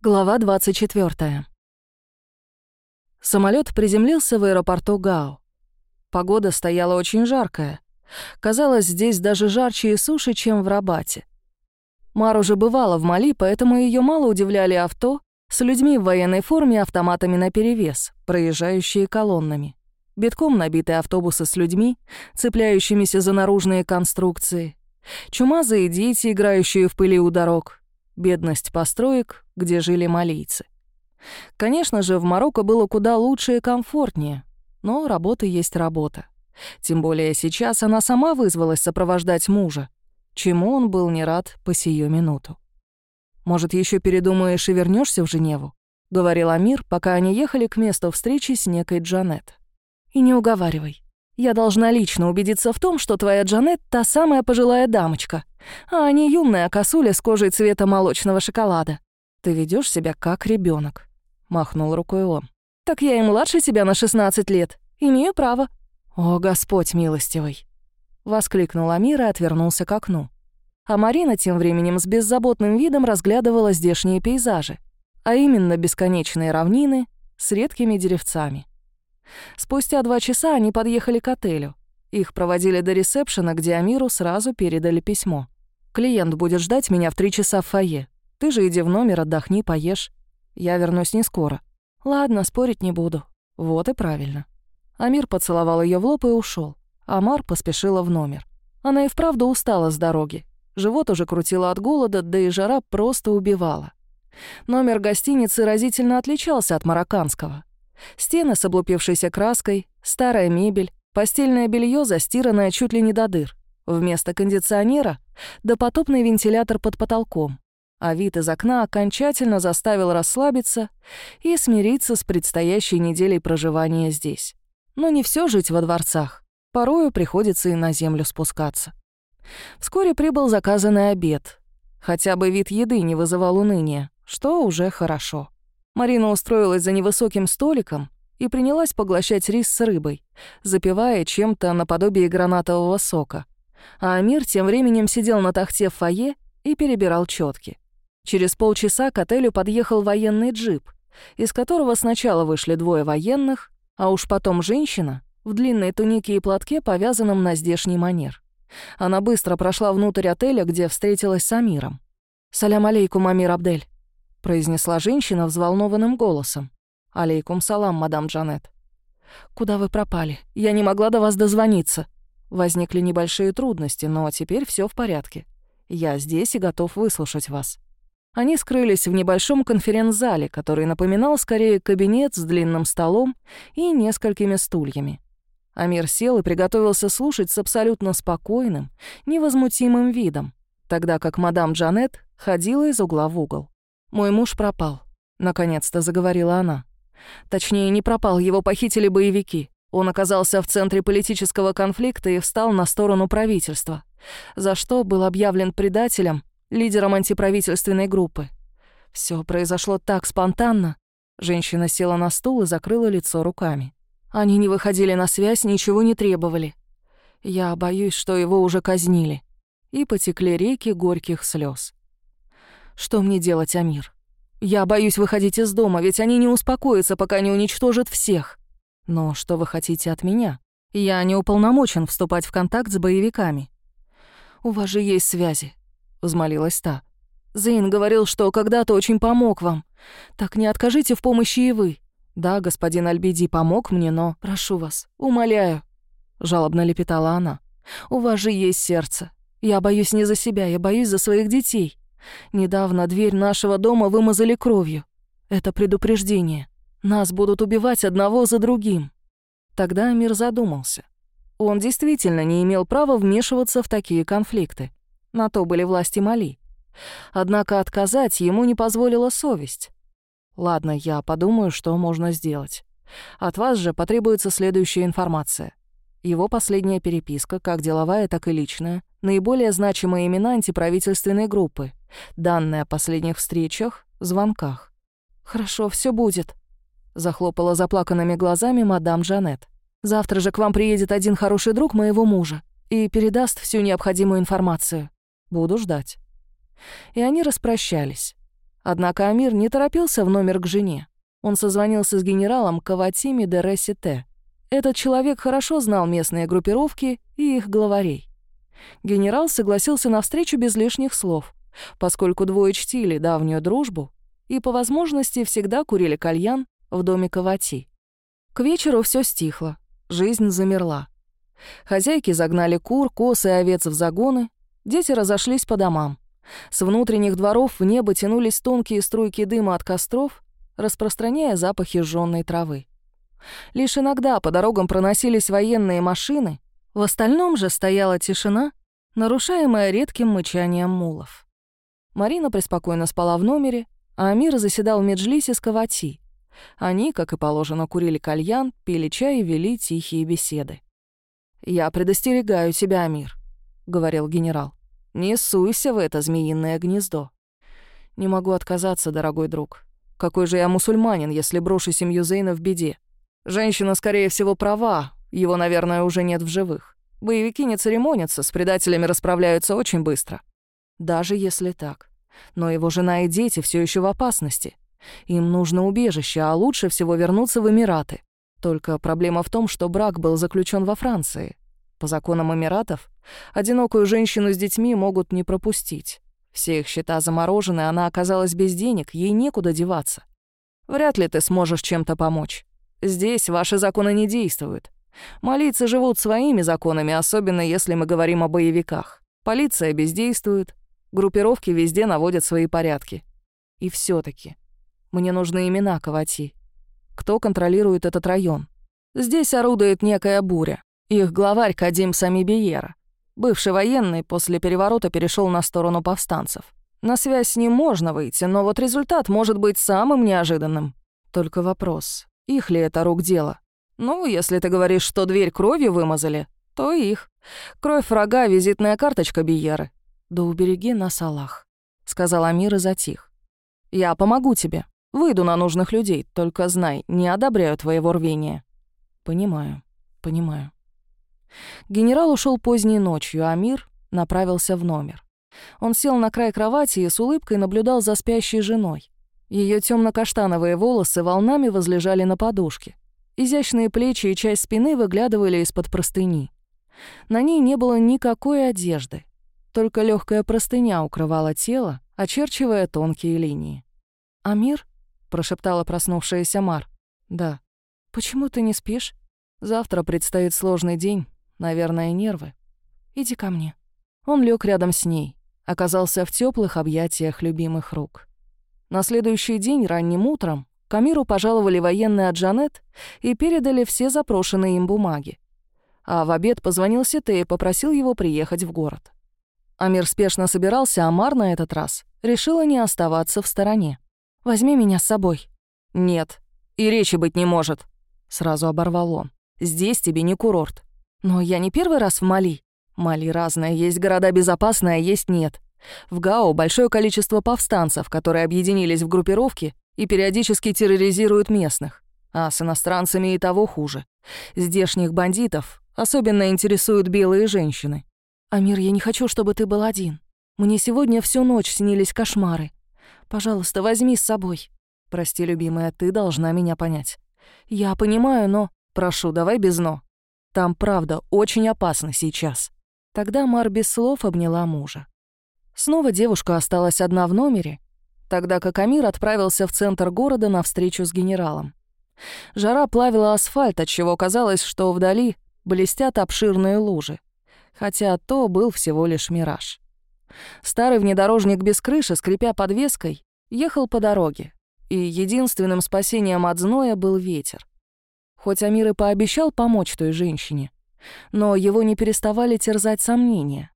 Глава 24. Самолет приземлился в аэропорту Гао. Погода стояла очень жаркая. Казалось, здесь даже жарче и суше, чем в Рабате. Мар уже бывала в Мали, поэтому ее мало удивляли авто с людьми в военной форме автоматами наперевес, проезжающие колоннами. Битком набитые автобусы с людьми, цепляющимися за наружные конструкции. Чумазые дети, играющие в пыли у дорог, бедность построек, где жили малийцы. Конечно же, в Марокко было куда лучше и комфортнее, но работа есть работа. Тем более сейчас она сама вызвалась сопровождать мужа, чему он был не рад по сию минуту. «Может, еще передумаешь и вернешься в Женеву?» — говорил Амир, пока они ехали к месту встречи с некой Джанет. «И не уговаривай. Я должна лично убедиться в том, что твоя Джанет — та самая пожилая дамочка, а не юная косуля с кожей цвета молочного шоколада. Ты ведешь себя как ребенок, махнул рукой он. Так я и младше тебя на 16 лет. Имею право. О, Господь милостивый! воскликнул Амир и отвернулся к окну. А Марина тем временем с беззаботным видом разглядывала здешние пейзажи, а именно бесконечные равнины с редкими деревцами. Спустя два часа они подъехали к отелю. Их проводили до ресепшена, где Амиру сразу передали письмо. «Клиент будет ждать меня в три часа в фойе. Ты же иди в номер, отдохни, поешь. Я вернусь не скоро». «Ладно, спорить не буду». Вот и правильно. Амир поцеловал ее в лоб и ушел. Амар поспешила в номер. Она и вправду устала с дороги. Живот уже крутило от голода, да и жара просто убивала. Номер гостиницы разительно отличался от марокканского. Стены с облупившейся краской, старая мебель, постельное белье застиранное чуть ли не до дыр. Вместо кондиционера — допотопный вентилятор под потолком. А вид из окна окончательно заставил расслабиться и смириться с предстоящей неделей проживания здесь. Но не все жить во дворцах. Порою приходится и на землю спускаться. Вскоре прибыл заказанный обед. Хотя бы вид еды не вызывал уныния, что уже хорошо. Марина устроилась за невысоким столиком и принялась поглощать рис с рыбой, запивая чем-то наподобие гранатового сока. А Амир тем временем сидел на тахте в фойе и перебирал четки. Через полчаса к отелю подъехал военный джип, из которого сначала вышли двое военных, а уж потом женщина в длинной тунике и платке, повязанном на здешний манер. Она быстро прошла внутрь отеля, где встретилась с Амиром. «Салям алейкум, Амир Абдель», — произнесла женщина взволнованным голосом. «Алейкум салам, мадам Джанет». «Куда вы пропали? Я не могла до вас дозвониться». Возникли небольшие трудности, но теперь все в порядке. Я здесь и готов выслушать вас. Они скрылись в небольшом конференц-зале, который напоминал скорее кабинет с длинным столом и несколькими стульями. Амир сел и приготовился слушать с абсолютно спокойным, невозмутимым видом, тогда как мадам Джанет ходила из угла в угол. «Мой муж пропал», — наконец-то заговорила она. Точнее, не пропал, его похитили боевики. Он оказался в центре политического конфликта и встал на сторону правительства, за что был объявлен предателем, лидером антиправительственной группы. Все произошло так спонтанно. Женщина села на стул и закрыла лицо руками. Они не выходили на связь, ничего не требовали. Я боюсь, что его уже казнили. И потекли реки горьких слез. Что мне делать, Амир? Я боюсь выходить из дома, ведь они не успокоятся, пока не уничтожат всех. Но что вы хотите от меня? Я не уполномочен вступать в контакт с боевиками. У вас же есть связи, взмолилась та. Зейн говорил, что когда-то очень помог вам. Так не откажите в помощи и вы. Да, господин Альбиди помог мне, но прошу вас, умоляю, жалобно лепетала она. У вас же есть сердце. Я боюсь не за себя, я боюсь за своих детей. Недавно дверь нашего дома вымазали кровью. Это предупреждение. Нас будут убивать одного за другим. Тогда Амир задумался. Он действительно не имел права вмешиваться в такие конфликты. На то были власти Мали. Однако отказать ему не позволила совесть. Ладно, я подумаю, что можно сделать. От вас же потребуется следующая информация. Его последняя переписка, как деловая, так и личная, наиболее значимые имена антиправительственной группы, данные о последних встречах, звонках. «Хорошо, все будет», — захлопала заплаканными глазами мадам Жанет. «Завтра же к вам приедет один хороший друг моего мужа и передаст всю необходимую информацию. Буду ждать». И они распрощались. Однако Амир не торопился в номер к жене. Он созвонился с генералом Каватими де Ресите. Этот человек хорошо знал местные группировки и их главарей. Генерал согласился на встречу без лишних слов, поскольку двое чтили давнюю дружбу и по возможности всегда курили кальян в доме Кавати. К вечеру все стихло, жизнь замерла. Хозяйки загнали кур, коз и овец в загоны, дети разошлись по домам. С внутренних дворов в небо тянулись тонкие струйки дыма от костров, распространяя запахи жжённой травы. Лишь иногда по дорогам проносились военные машины, в остальном же стояла тишина, нарушаемая редким мычанием мулов. Марина преспокойно спала в номере, а Амир заседал в меджлисе с Кавати. Они, как и положено, курили кальян, пили чай и вели тихие беседы. «Я предостерегаю тебя, Амир», — говорил генерал. «Не суйся в это змеиное гнездо». «Не могу отказаться, дорогой друг. Какой же я мусульманин, если брошу семью Зейна в беде? Женщина, скорее всего, права, его, наверное, уже нет в живых. Боевики не церемонятся, с предателями расправляются очень быстро. Даже если так. Но его жена и дети все еще в опасности. Им нужно убежище, а лучше всего вернуться в Эмираты. Только проблема в том, что брак был заключен во Франции. По законам Эмиратов, одинокую женщину с детьми могут не пропустить. Все их счета заморожены, она оказалась без денег, ей некуда деваться. Вряд ли ты сможешь чем-то помочь. Здесь ваши законы не действуют. Молиться живут своими законами, особенно если мы говорим о боевиках. Полиция бездействует, группировки везде наводят свои порядки. И все таки мне нужны имена Кавати. Кто контролирует этот район? Здесь орудует некая буря. Их главарь Кадим Самибиера. Бывший военный после переворота перешел на сторону повстанцев. На связь с ним можно выйти, но вот результат может быть самым неожиданным. Только вопрос, их ли это рук дело? Ну, если ты говоришь, что дверь кровью вымазали, то их. Кровь врага — визитная карточка Биеры. Да убереги нас, Аллах, — сказал Амир и затих. Я помогу тебе. Выйду на нужных людей, только знай, не одобряю твоего рвения. Понимаю, понимаю. Генерал ушел поздней ночью, а Амир направился в номер. Он сел на край кровати и с улыбкой наблюдал за спящей женой. Ее темно каштановые волосы волнами возлежали на подушке. Изящные плечи и часть спины выглядывали из-под простыни. На ней не было никакой одежды, только легкая простыня укрывала тело, очерчивая тонкие линии. «Амир?» — прошептала проснувшаяся Мар. «Да». «Почему ты не спишь? Завтра предстоит сложный день, наверное, нервы. Иди ко мне». Он лег рядом с ней, оказался в теплых объятиях любимых рук. На следующий день ранним утром Камиру пожаловали военные от Джанет и передали все запрошенные им бумаги. А в обед позвонил Сите и попросил его приехать в город. Амир спешно собирался, а Мар на этот раз решила не оставаться в стороне. «Возьми меня с собой». «Нет, и речи быть не может», — сразу оборвал он. «Здесь тебе не курорт». «Но я не первый раз в Мали». «Мали разное, есть города безопасные, а есть нет. В Гао большое количество повстанцев, которые объединились в группировки и периодически терроризируют местных. А с иностранцами и того хуже. Здешних бандитов особенно интересуют белые женщины. «Амир, я не хочу, чтобы ты был один. Мне сегодня всю ночь снились кошмары. Пожалуйста, возьми с собой». «Прости, любимая, ты должна меня понять». «Я понимаю, но...» «Прошу, давай без «но». Там, правда, очень опасно сейчас». Тогда Мар без слов обняла мужа. Снова девушка осталась одна в номере, тогда как Амир отправился в центр города на встречу с генералом. Жара плавила асфальт, отчего казалось, что вдали блестят обширные лужи, хотя то был всего лишь мираж. Старый внедорожник без крыши, скрипя подвеской, ехал по дороге, и единственным спасением от зноя был ветер. Хоть Амир и пообещал помочь той женщине, но его не переставали терзать сомнения.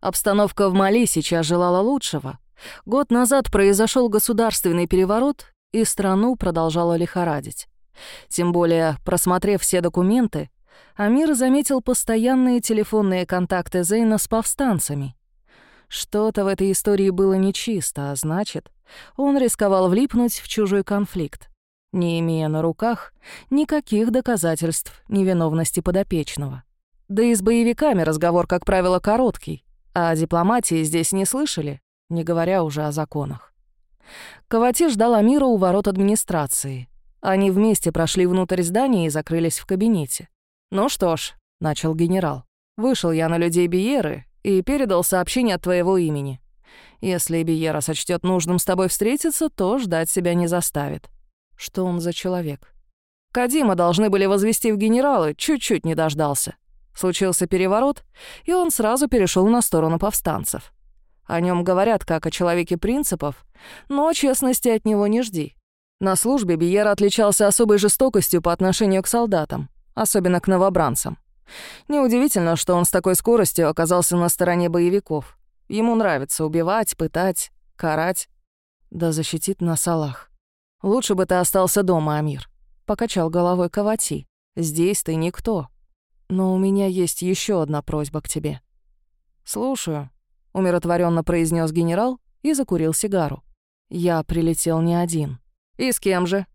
Обстановка в Мали сейчас желала лучшего, Год назад произошел государственный переворот, и страну продолжала лихорадить. Тем более, просмотрев все документы, Амир заметил постоянные телефонные контакты Зейна с повстанцами. Что-то в этой истории было нечисто, а значит, он рисковал влипнуть в чужой конфликт, не имея на руках никаких доказательств невиновности подопечного. Да и с боевиками разговор, как правило, короткий, а дипломатии здесь не слышали не говоря уже о законах. Кавати ждал Амира у ворот администрации. Они вместе прошли внутрь здания и закрылись в кабинете. «Ну что ж», — начал генерал, — «вышел я на людей Биеры и передал сообщение от твоего имени. Если Биера сочтет нужным с тобой встретиться, то ждать себя не заставит». Что он за человек? Кадима должны были возвести в генералы, чуть-чуть не дождался. Случился переворот, и он сразу перешел на сторону повстанцев. О нем говорят как о человеке принципов, но честности от него не жди. На службе Биера отличался особой жестокостью по отношению к солдатам, особенно к новобранцам. Неудивительно, что он с такой скоростью оказался на стороне боевиков. Ему нравится убивать, пытать, карать. Да защитит нас Аллах. Лучше бы ты остался дома, Амир. Покачал головой Кавати. Здесь ты никто. Но у меня есть еще одна просьба к тебе. Слушаю, умиротворенно произнес генерал и закурил сигару. Я прилетел не один. И с кем же?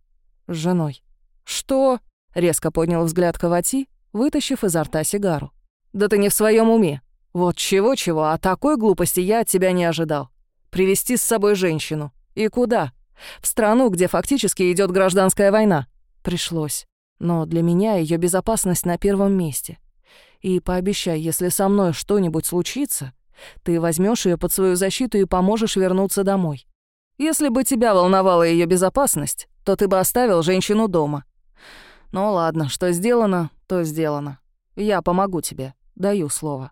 С женой. Что? Резко поднял взгляд Кавати, вытащив изо рта сигару. Да ты не в своем уме. Вот чего-чего, а такой глупости я от тебя не ожидал. Привести с собой женщину. И куда? В страну, где фактически идет гражданская война. Пришлось. Но для меня ее безопасность на первом месте. И пообещай, если со мной что-нибудь случится, ты возьмешь ее под свою защиту и поможешь вернуться домой. Если бы тебя волновала ее безопасность, то ты бы оставил женщину дома. Ну ладно, что сделано, то сделано. Я помогу тебе, даю слово.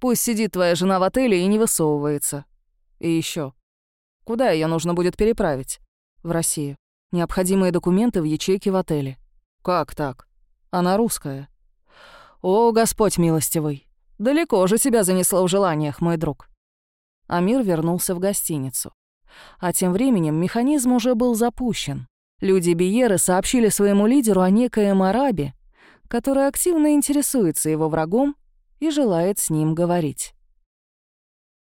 Пусть сидит твоя жена в отеле и не высовывается. И еще. Куда ее нужно будет переправить? В Россию. Необходимые документы в ячейке в отеле. Как так? Она русская. О, Господь милостивый. Далеко же тебя занесло в желаниях, мой друг. Амир вернулся в гостиницу. А тем временем механизм уже был запущен. Люди Биеры сообщили своему лидеру о некоем арабе, который активно интересуется его врагом и желает с ним говорить.